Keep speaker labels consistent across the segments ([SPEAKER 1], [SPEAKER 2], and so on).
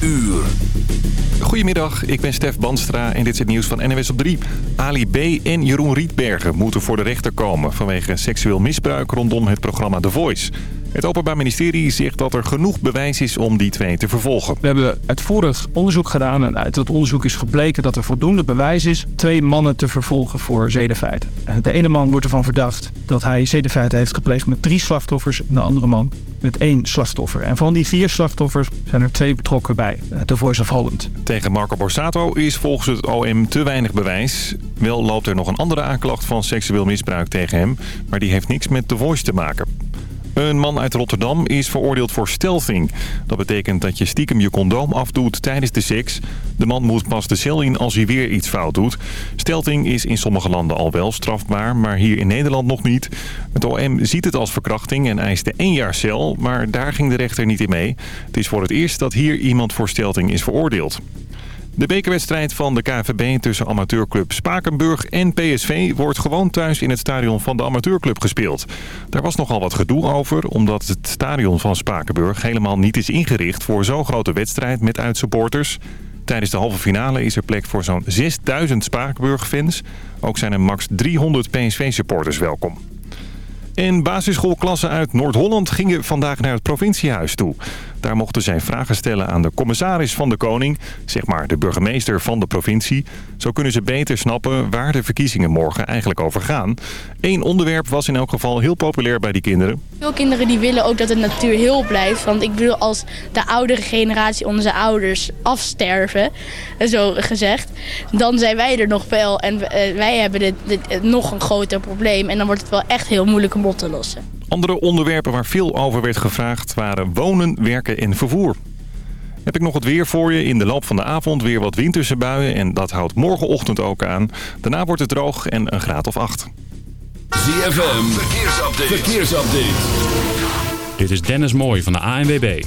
[SPEAKER 1] uur.
[SPEAKER 2] Goedemiddag, ik ben Stef Banstra en dit is het nieuws van NWS op 3. Ali B. en Jeroen Rietbergen moeten voor de rechter komen... vanwege seksueel misbruik rondom het programma The Voice. Het Openbaar Ministerie zegt dat er genoeg bewijs is om die twee te vervolgen.
[SPEAKER 3] We hebben uitvoerig onderzoek gedaan en uit dat onderzoek is gebleken dat er voldoende bewijs is twee mannen te vervolgen voor zedenfeiten. De ene man wordt ervan verdacht dat hij zedenfeiten heeft gepleegd met drie slachtoffers en de andere man met één slachtoffer. En van die vier slachtoffers zijn er twee betrokken bij The Voice of Holland.
[SPEAKER 2] Tegen Marco Borsato is volgens het OM te weinig bewijs. Wel loopt er nog een andere aanklacht van seksueel misbruik tegen hem, maar die heeft niks met The Voice te maken. Een man uit Rotterdam is veroordeeld voor stealthing. Dat betekent dat je stiekem je condoom afdoet tijdens de seks. De man moet pas de cel in als hij weer iets fout doet. Stealthing is in sommige landen al wel strafbaar, maar hier in Nederland nog niet. Het OM ziet het als verkrachting en eiste één jaar cel, maar daar ging de rechter niet in mee. Het is voor het eerst dat hier iemand voor stealthing is veroordeeld. De bekerwedstrijd van de KVB tussen amateurclub Spakenburg en PSV wordt gewoon thuis in het stadion van de amateurclub gespeeld. Daar was nogal wat gedoe over, omdat het stadion van Spakenburg helemaal niet is ingericht voor zo'n grote wedstrijd met uitsupporters. Tijdens de halve finale is er plek voor zo'n 6000 Spakenburg-fans. Ook zijn er max 300 PSV-supporters welkom. En basisschoolklassen uit Noord-Holland gingen vandaag naar het provinciehuis toe. Daar mochten zij vragen stellen aan de commissaris van de Koning, zeg maar de burgemeester van de provincie. Zo kunnen ze beter snappen waar de verkiezingen morgen eigenlijk over gaan. Eén onderwerp was in elk geval heel populair bij die kinderen.
[SPEAKER 4] Veel kinderen die willen ook dat de natuur heel blijft. Want ik bedoel, als de oudere generatie onze ouders afsterven, zo gezegd, dan zijn wij er nog wel. En eh, wij hebben dit, nog een groter probleem. En dan wordt het wel echt heel moeilijk om op te lossen.
[SPEAKER 2] Andere onderwerpen waar veel over werd gevraagd waren wonen, werken en vervoer. Heb ik nog het weer voor je. In de loop van de avond weer wat winterse buien en dat houdt morgenochtend ook aan. Daarna wordt het droog en een graad of acht.
[SPEAKER 1] ZFM, verkeersupdate. verkeersupdate.
[SPEAKER 5] Dit is Dennis Mooij van de ANWB.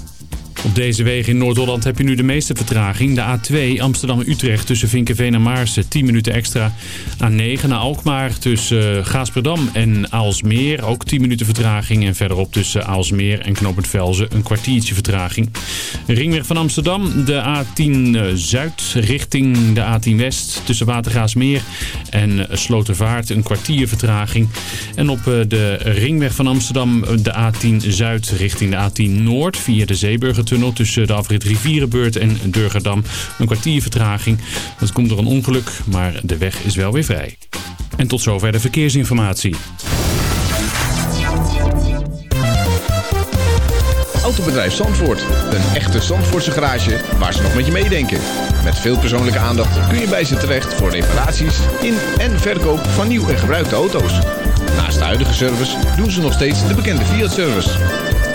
[SPEAKER 5] Op deze wegen in Noord-Holland heb je nu de meeste vertraging. De A2 Amsterdam-Utrecht tussen Vinkenveen en Maarsen 10 minuten extra. A9 naar Alkmaar tussen uh, Gaasperdam en Aalsmeer ook 10 minuten vertraging. En verderop tussen Aalsmeer en Knopend een kwartiertje vertraging. Ringweg van Amsterdam, de A10 Zuid richting de A10 West tussen Watergaasmeer en Slotervaart een kwartier vertraging. En op de ringweg van Amsterdam de A10 Zuid richting de A10 Noord via de Zeeburger tunnel tussen de afrit Rivierenbeurt en Durgerdam. Een kwartier vertraging. Dat komt door een ongeluk, maar de weg is wel weer vrij. En tot zover de verkeersinformatie.
[SPEAKER 6] Autobedrijf Zandvoort. Een echte Zandvoortse garage waar ze nog met je meedenken. Met veel persoonlijke aandacht kun je bij ze terecht voor reparaties in en verkoop van nieuw en gebruikte auto's. Naast de huidige service doen ze nog steeds de bekende Fiat-service.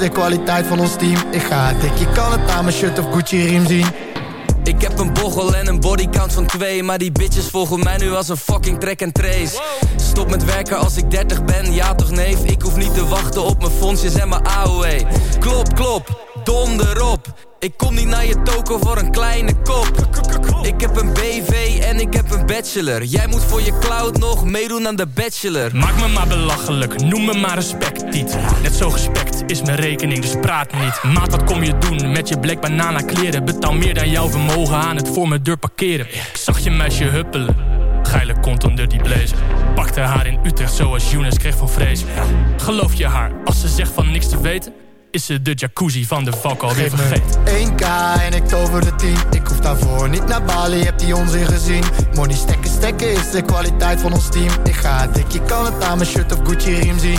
[SPEAKER 7] De kwaliteit van ons team. Ik ga dik, je kan het aan mijn shirt of Gucci riem zien.
[SPEAKER 8] Ik heb een bochel en een bodycount van twee Maar die bitches volgen mij nu als een fucking track and trace. Stop met werken als ik 30 ben, ja toch neef? Ik hoef niet te wachten op mijn fondsjes en mijn AOE Klop, klop, donder op. Ik kom niet naar je toko voor een kleine kop. Ik heb een BV en ik heb een bachelor. Jij moet voor je cloud nog meedoen aan de bachelor.
[SPEAKER 9] Maak me maar belachelijk, noem me maar respect, Net zo gespekt is mijn rekening, dus praat niet Maat, wat kom je doen met je black banana kleren? Betaal meer dan jouw vermogen aan het voor mijn deur parkeren Ik zag je meisje huppelen Geile kont onder die blazer Pakte haar in Utrecht zoals Younes kreeg van vrees Geloof je haar als ze zegt van niks te weten? is ze de jacuzzi van de vak alweer vergeten.
[SPEAKER 7] 1k en ik tover de 10. Ik hoef daarvoor niet naar Bali, heb die onzin gezien. Money stekken, stekken is de kwaliteit van ons team. Ik ga dik, je kan het aan mijn shirt of Gucci riem zien.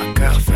[SPEAKER 10] A girlfriend.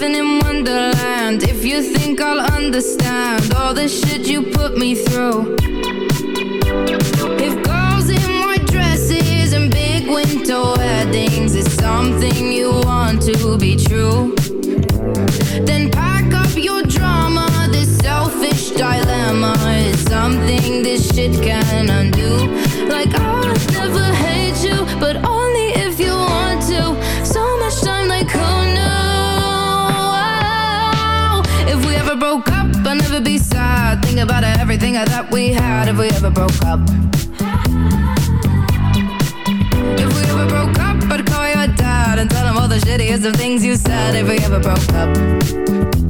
[SPEAKER 11] Living in Wonderland. If you think I'll understand All the shit you put me through. If girls in white dresses And big winter weddings Is something you want to be true Then pack up your drama. This selfish dilemma Is something this shit can undo. Like I'll never hate think about everything I thought we had if we ever broke up. If we ever broke up, I'd call your dad and tell him all the shittiest of things you said if we ever broke up.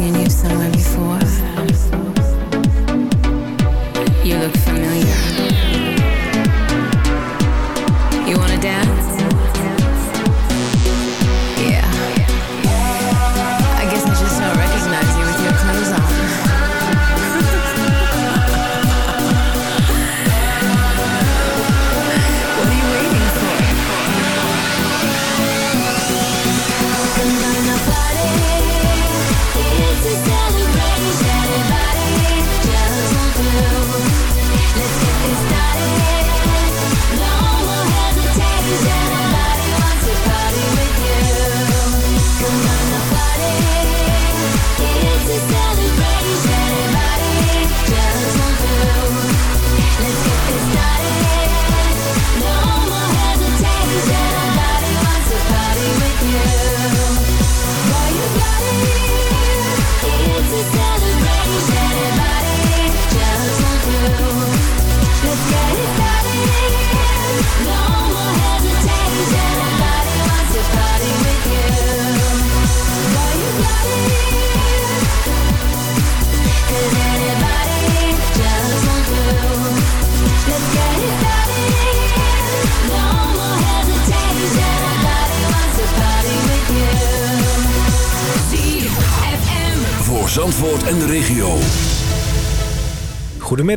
[SPEAKER 12] I you
[SPEAKER 13] somewhere before.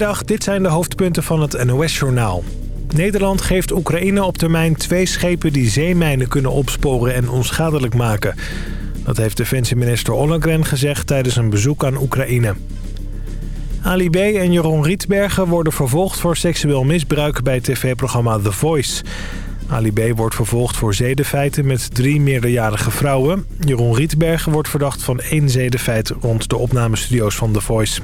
[SPEAKER 14] Dit zijn de hoofdpunten van het NOS-journaal. Nederland geeft Oekraïne op termijn twee schepen die zeemijnen kunnen opsporen en onschadelijk maken. Dat heeft defensieminister Ollongren gezegd tijdens een bezoek aan Oekraïne. Ali B. en Jeroen Rietbergen worden vervolgd voor seksueel misbruik bij tv-programma The Voice. Ali B. wordt vervolgd voor zedenfeiten met drie meerderjarige vrouwen. Jeroen Rietbergen wordt verdacht van één zedenfeit rond de opnamestudio's van The Voice.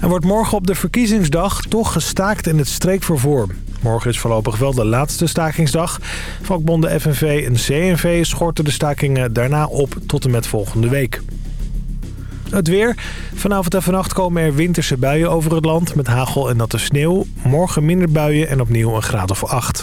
[SPEAKER 14] Er wordt morgen op de verkiezingsdag toch gestaakt in het streekvervoer. Morgen is voorlopig wel de laatste stakingsdag. Vakbonden FNV en CNV schorten de stakingen daarna op tot en met volgende week. Het weer. Vanavond en vannacht komen er winterse buien over het land met hagel en natte sneeuw. Morgen minder buien en opnieuw een graad of 8.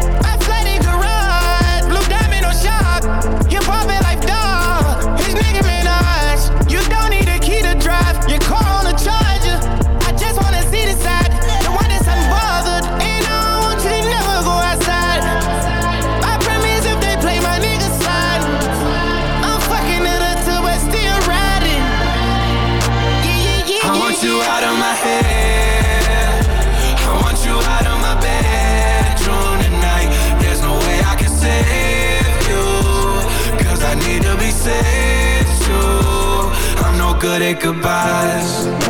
[SPEAKER 15] Goodbyes.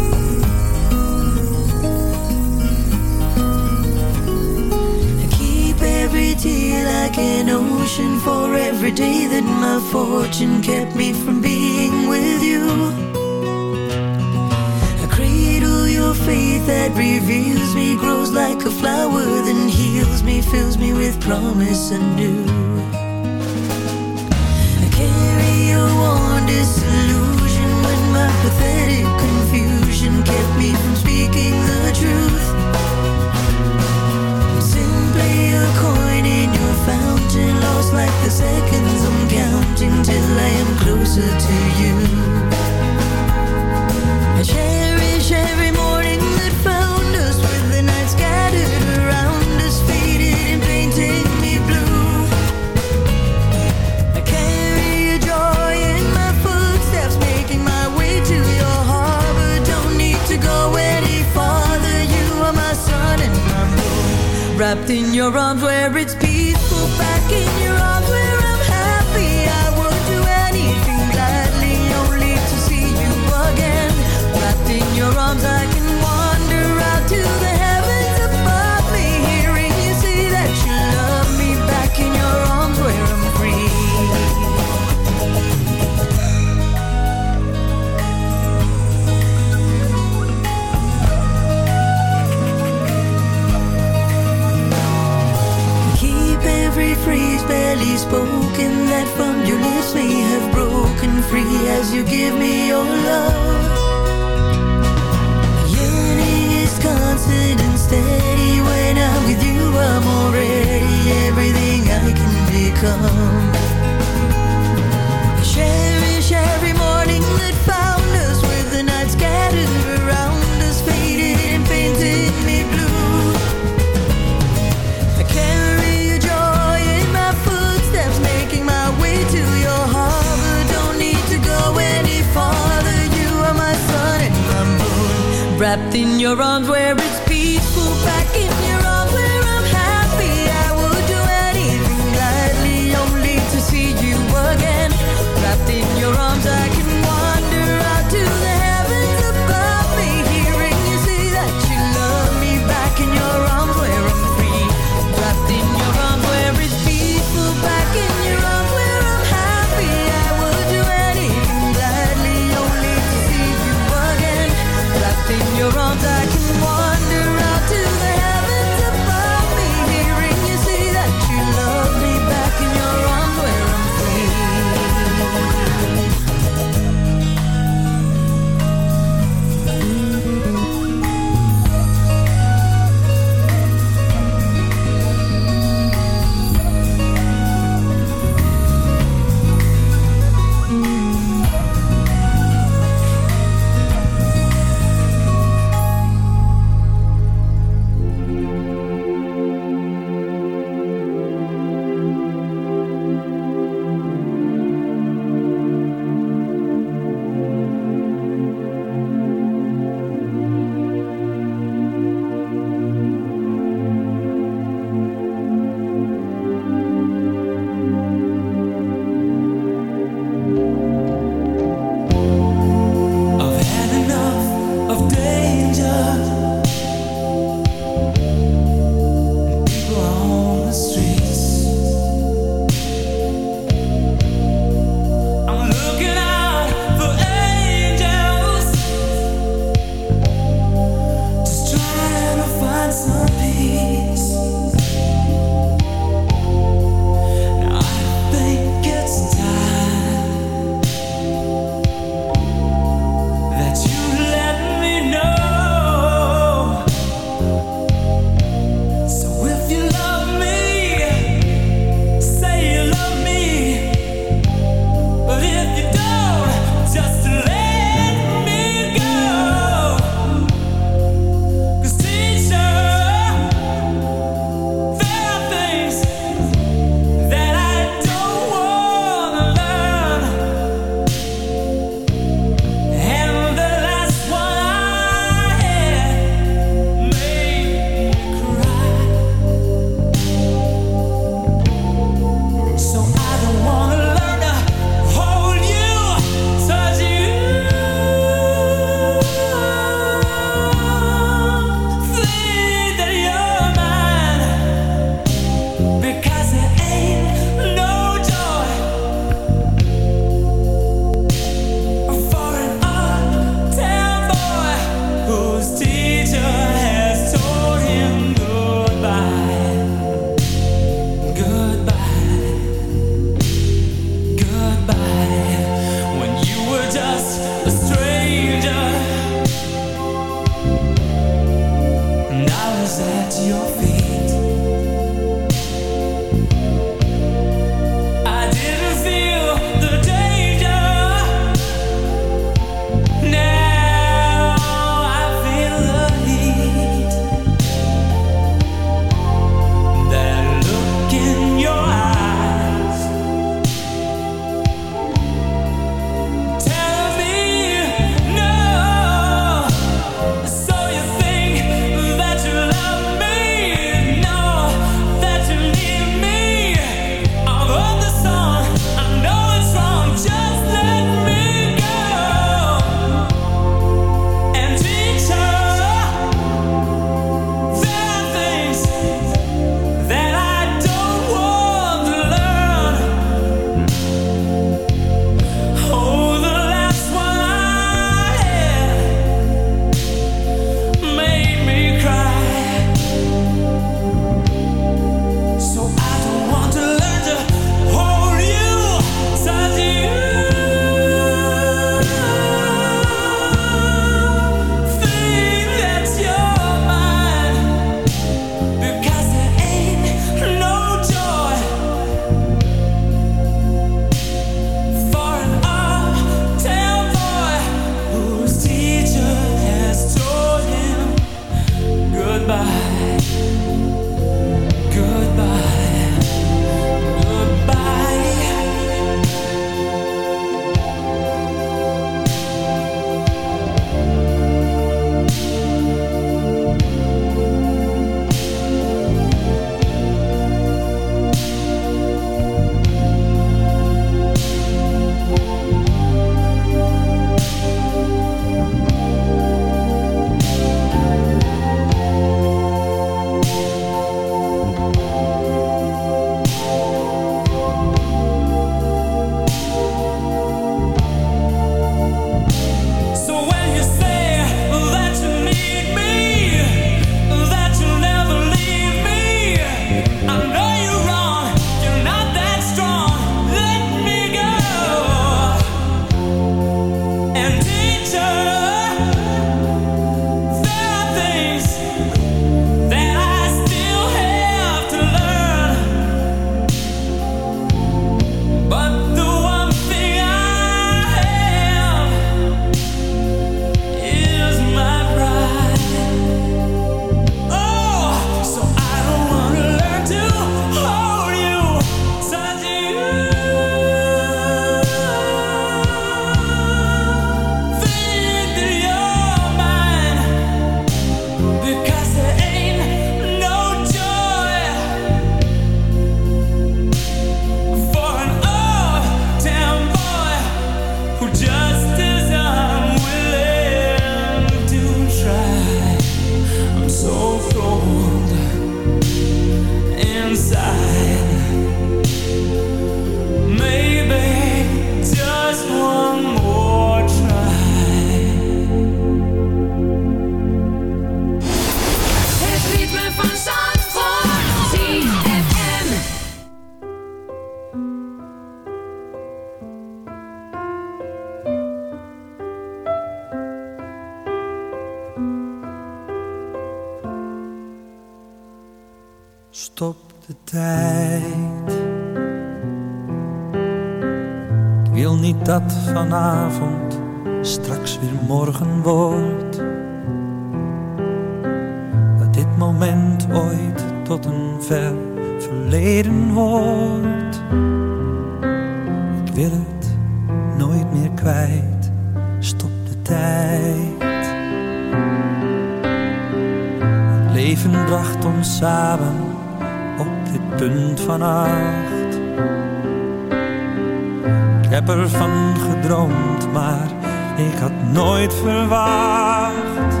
[SPEAKER 16] nooit verwacht.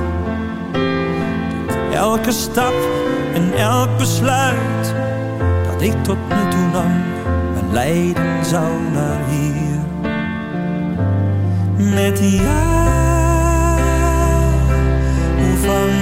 [SPEAKER 16] Elke stap en elk besluit dat ik tot nu toe nam, mijn lijden zou naar hier. Met jou, hoe van